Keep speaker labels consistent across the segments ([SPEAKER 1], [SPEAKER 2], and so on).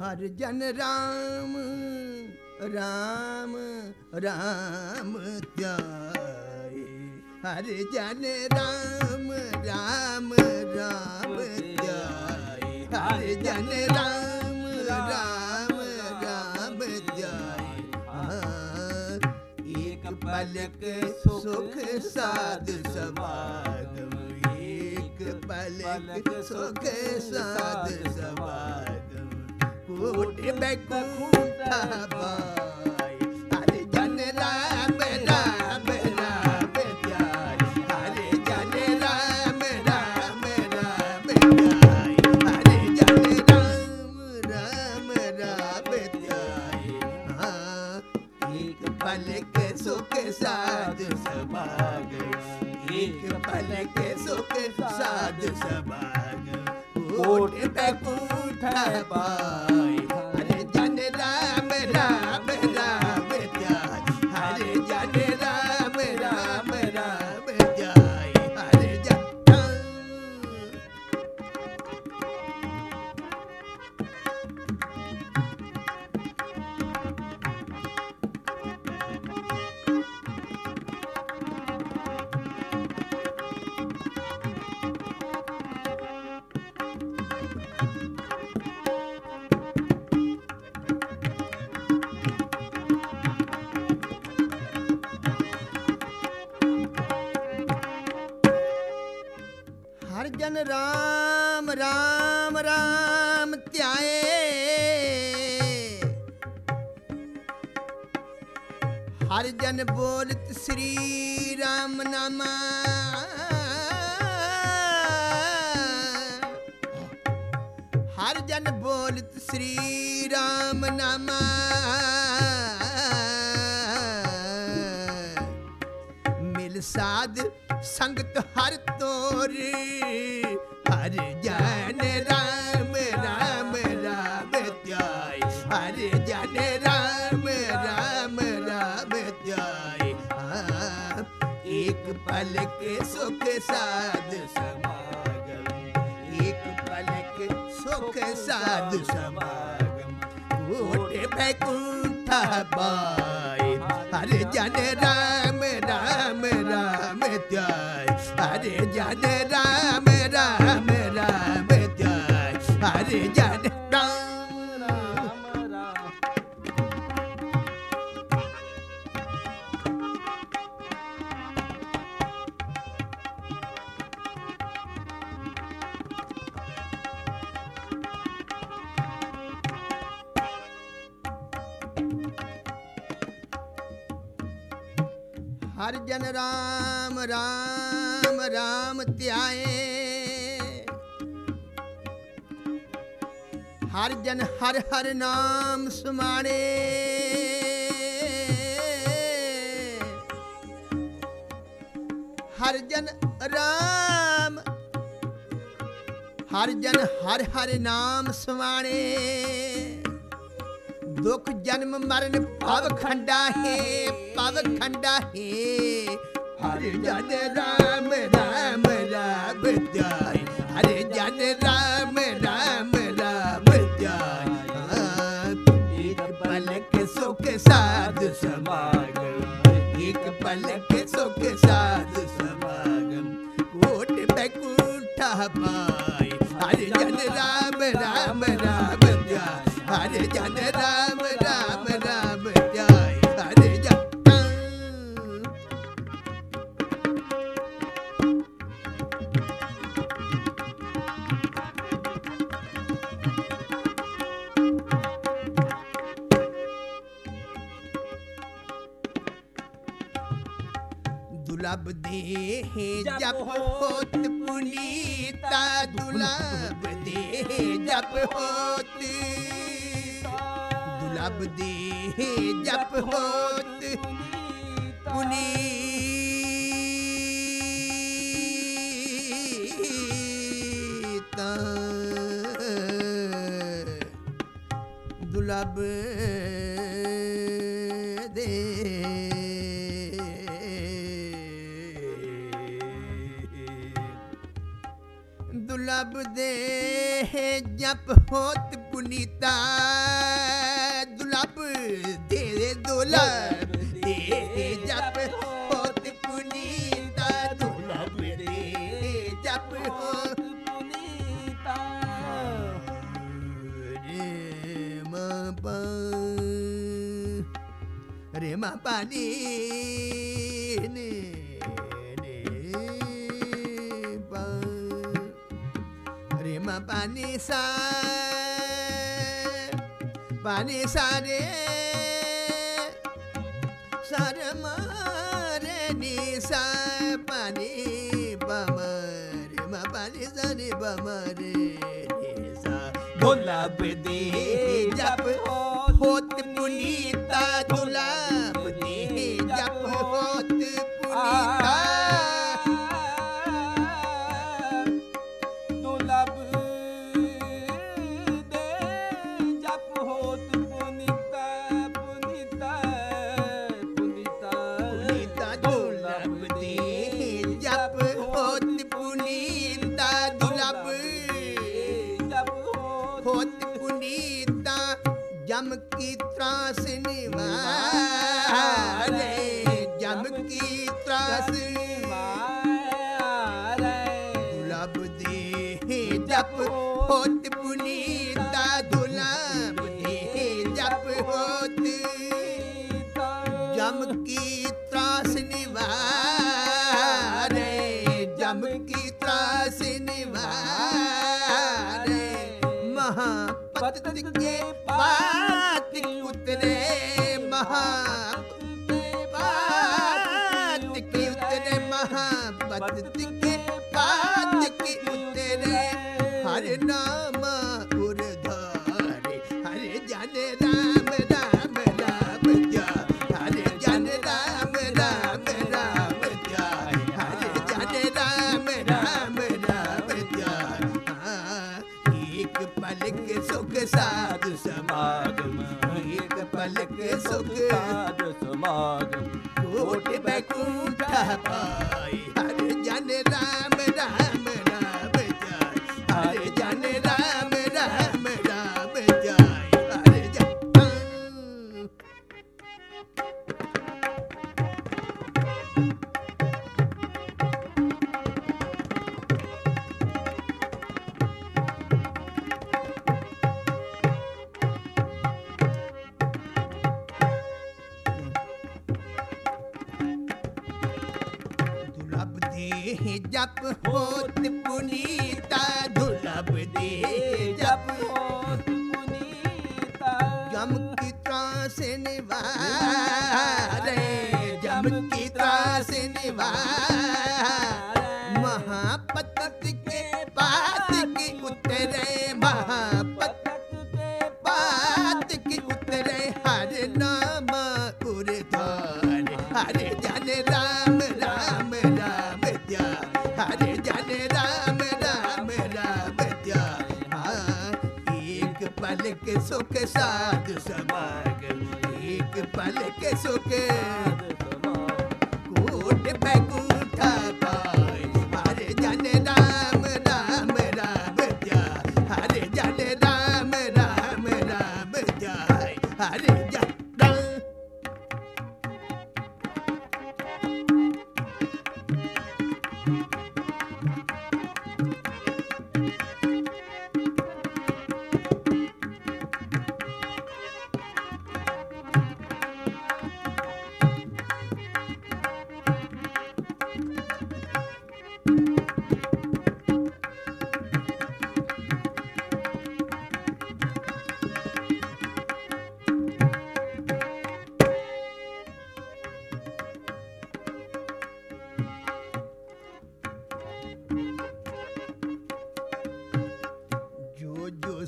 [SPEAKER 1] ਹਰ ਜਨ ਰਾਮ ਰਾਮ ਰਾਮ ਧਿਆਏ ਹਰ ਜਨ ਰਾਮ ਰਾਮ ਰਾਮ ਧਿਆਏ ਹਰ ਜਨ ਰਾਮ ਰਾਮ ਰਾਮ ਧਿਆਏ ਹਾਂ ਪਲਕ ਸੁਖ ਸਾਧ ਸਮਾਗਮ, ਇੱਕ ਪਲਕ ਸੁਖ ਸਾਧ ਸਮਾਗਮ। ਕੋਟ ਬੈਕੂਠਾ ਬਾਈ ਹਰੇ ਜਨ ਰਾਮ ਰਾਮ ਰਾਮ ਧਿਆਈ ਜਨ ਰਾਮ ਰਾਮ ਰਾਮ ਹਰੇ ਜਨ ਰਾਮ ਰਾਮ ਰਾਮ ਧਿਆਈ ਹਾਂ ਇੱਕ ਪਲਕ ਸੁਖ ਸਾਧ ਸਮਾਗਮ ਇੱਕ ਪਲਕ ਸੁਖ ਸਾਧ ਸਮਾਗਮ ਕੋਟ ਬੈਕੂਠਾ ਬਾਈ ਹਰੇ ਜਨ ਰਾਮ ਰਾਮ ਰਾਮ ਧਿਆਏ। ਹਰ ਜਨ ਬੋਲਤ ਸ੍ਰੀ ਰਾਮ ਨਾਮਾ। ਹਰ ਜਨ ਬੋਲਤ ਸ੍ਰੀ ਰਾਮ ਨਾਮਾ। ਮਿਲ ਸਾਧ ਸੰਗਤ ਹਰ ਤੋਰ ਹਰ ਜਨ ਰਾਮ ਰਾਮ ਰਾਮ ਧਿਆਈ ਹਰ ਜਨ ਰਾਮ ਰਾਮ ਰਾਮ ਧਿਆਈ ਹਾਂ, ਇੱਕ ਪਲਕ ਸੁਖ ਸਾਧ ਸਮਾਗਮ ਇੱਕ ਪਲਕ ਸੁਖ ਰਾਮ ਰਾਮ ਰਾਮ ਧਿਆਈ ਹਰੇ ਜਨ ਰਾਮ ਰਾਮ ਰਾਮ ਧਿਆਈ ਜਨ ਰਾਮ ਰਾਮ ਹਰ ਜਨ ਰਾਮ ਰਾਮ ਧਿਆਏ। ਹਰ ਜਨ ਹਰ ਹਰ ਨਾਮ ਸਮਾਣੇ। ਹਰ ਜਨ ਰਾਮ, ਹਰ ਜਨ ਹਰ ਹਰ ਨਾਮ ਸਮਾਣੇ। ਦੁਖ ਜਨਮ ਮਰਨ ਭਵ ਖੰਡਾ ਹੈ ਭਵ ਖੰਡਾ ਹੈ। ਜਨ ਰਾਮ ਰਾਮ ਰਾਮ ਦੁਲਬ ਦੇ ਜਪ ਹੋਤ ਪੁਨੀਤਾ ਦੁਲਬ ਦੇ ਜਪ ਹੋਤ। ਦੁਲਬ ਦੇ ਜਪ ਹੋਤ ਪੁਨੀਤਾ। ਦੁਲਬ ਦੁਲਬਦੇ ਜਪ ਹੋਤ ਪੁਨੀਤਾ। ਦੁਲਬ ਦੇ ਦੁਲਬ ਦੇ ਜਪ ਹੋਤ ਪੁਨੀਤਾ। ਦੁਲਬ ਦੇ ਜਪ ਹੋਤ ਪੁਨੀਤਾ। ਰੇ ਮਾ ਪਾ ਰੇ ਮਾ ਨੀ ਨੀ। ਰੇ ਮਾ ਪਾ ਨੀ ਸਾ ਪਾ ਨੀ ਸਾ ਰੇ ਸਾ ਰੇ ਮਾ ਰੇ ਨੀ ਸਾ ਪਾ ਨੀ ਪਾ ਮਾ ਰੇ ਮਾ ਪਾ ਨੀ ਸਾ ਨੀ ਪਾ ਮਾ ਰੇ ਨੀ ਸਾ ਤਰਾਸ ਨਿਵਾਰੇ ਜਮ ਕੀ ਤਰਾਸ
[SPEAKER 2] ਮਾਰੇ
[SPEAKER 1] ਦੁਲਬ ਦੇ ਜਪ ਹੋਤ ਪੁਨੀਤਾ ਦੁਲਬ ਦੇ ਜਪ ਹੋਤ ਜਮ ਕੀ ਹਰ ਨਾਮ ਦੇ ਜਪ ਹੋਤ ਪੁਨੀਤਾ ਦੁਲਬ ਦੇ ਜਪ
[SPEAKER 2] ਹੋਤ ਪੁਨੀਤਾ।
[SPEAKER 1] ਜਮ ਕੀ ਤਰਾਸ ਨਿਵਾਰੇ ਜਮ ਕੀ ਤਰਾਸ ਨਿਵਾਰੇ ਇੱਕ ਪਲਕ ਸੁਖ ਕੋਟ ਬੈਕੂਠਾ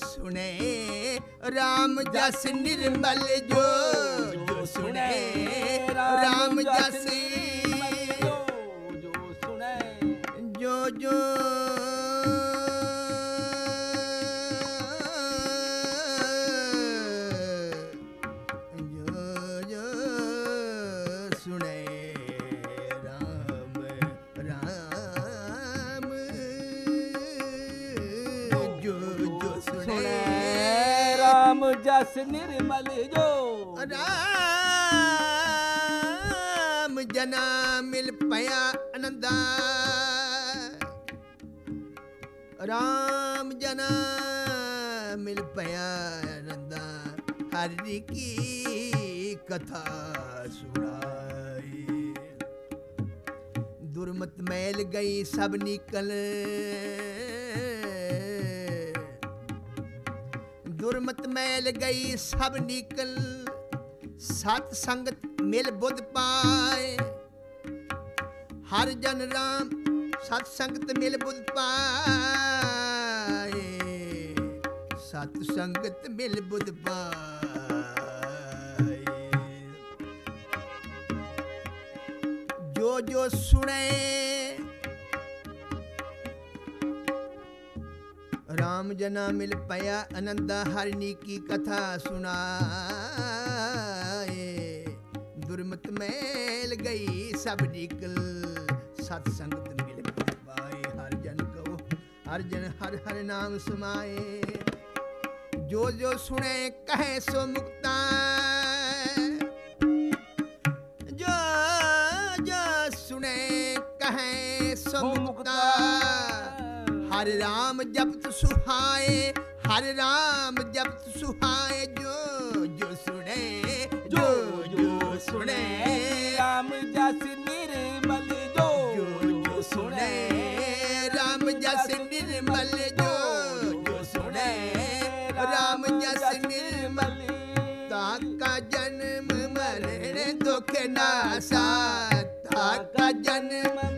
[SPEAKER 1] ਸੁਣੇ ਰਾਮ ਜਸ ਨਿਰਮਲ ਜੋ। ਜੋ ਸੁਣੇ ਰਾਮ ਜਸ
[SPEAKER 2] ਜਸ ਨਿਰਮਲ ਜੋ।
[SPEAKER 1] ਰਾਮ ਜਨਾ ਮਿਲ ਪਿਆ ਆਨੰਦਾ। ਰਾਮ ਜਨਾ ਮਿਲ ਪਿਆ ਆਨੰਦਾ। ਹਰਿ ਕੀ ਕਥਾ ਸੁਣਾਈ। ਦੁਰਮਤ ਮੈਲ ਗਈ ਸਭ ਨਿਕਲ। ਗੁਰਮਤ ਮੈਲ ਗਈ ਸਭ ਨਿਕਲ, ਸਤ ਸੰਗਤ ਮਿਲ ਬੁੱਧ ਪਾਏ। ਹਰ ਜਨ ਰਾਮ ਸਤ ਸੰਗਤ ਮਿਲ ਬੁੱਧ ਪਾਏ। ਸਤ ਸੰਗਤ ਮਿਲ ਬੁੱਧ ਪਾਏ। ਜੋ ਜੋ ਸੁਣੇ RAM ਜਨਾ ਮਿਲ ਪਿਆ ਅਨੰਦਾ ਹਰਿਨੀ ਕੀ ਕਥਾ ਸੁਣਾਏ। ਦੁਰਮਤ ਮੈਲ ਗਈ ਸਭ ਨਿਕਲ ਸਤ ਸੰਗਤ ਮਿਲ ਪਾਏ ਹਰ ਜਨ ਕੋ ਹਰ ਜਨ ਹਰ ਹਰ ਨਾਮ ਸਮਾਏ। ਜੋ ਜੋ ਸੁਣੇ ਕਹੇ ਸੋ ਮੁਕਤਾ ਜੋ ਜੋ ਸੁਣੇ ਕਹੇ ਸੋ ਮੁਕਤਾ ਹਰ ਰਾਮ ਜਪ ਸੁਹਾਏ ਹਰ RAM ਜਪਤ ਸੁਹਾਏ ਜੋ ਜੋ
[SPEAKER 2] ਸੁਣੇ ਜੋ ਜੋ ਸੁਣੇ।
[SPEAKER 1] RAM ਜਸ ਨਿਰਮਲ ਜੋ ਜੋ ਜੋ ਸੁਣੇ। RAM ਜਸ ਨਿਰਮਲ ਜੋ ਜੋ ਸੁਣੇ। RAM ਜਸ ਨਿਰਮਲ ਤਾਂ ਕਾ ਜਨਮ ਮਰਣ ਦੁਖ ਨਾਸਾ ਤਾਂ ਜਨਮ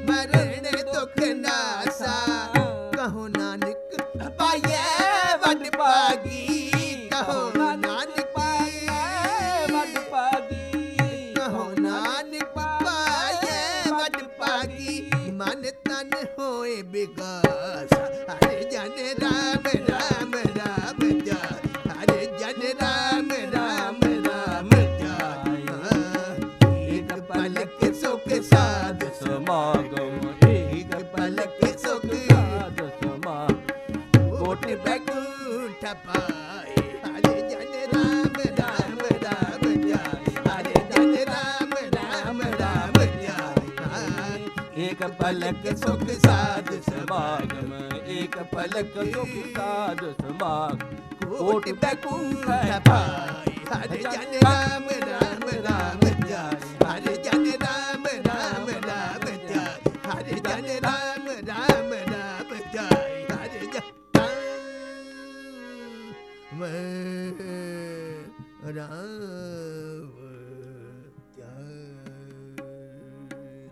[SPEAKER 1] ਸੁਖ ਸਾਧ ਸਮਾਗਮ ਇੱਕ ਪਲਕ ਸੁਖ
[SPEAKER 2] ਸਾਧ ਸਮਾ
[SPEAKER 1] ਕੋਟ ਬੈਕੁੰਠ ਪਾਏ ਹਰੇ ਜਨ ਰਾਮ ਰਾਮ ਰਾਮ ਜਾਏ, ਹਰੇ ਜਨ ਰਾਮ ਰਾਮ ਰਾਮ ਜਾਏ। ਇੱਕ ਪਲਕ ਸੁਖ ਸਾਧ
[SPEAKER 2] ਸਮਾਗਮ
[SPEAKER 1] ਇੱਕ ਪਲਕ ਸੁਖ
[SPEAKER 2] ਸਾਧ ਸਮਾਗਮ।
[SPEAKER 1] ਕੋਟ ਬੈਕੁੰਠ ਪਾਏ ਹਰੇ ਜਨ ਰਾਮ ਰਾਮ ਰਾਮ ਜਾਏ। ਹਰੇ ਜਨ ਰਾਮ ਰਾਮ ਰਾਮ ਜਾ ਹਰੇ ਜਨ ਰਾਮ ਰਾਮ ਜਾ ਹਰੇ ਜਨ ਰਾਮ ਰਾਮ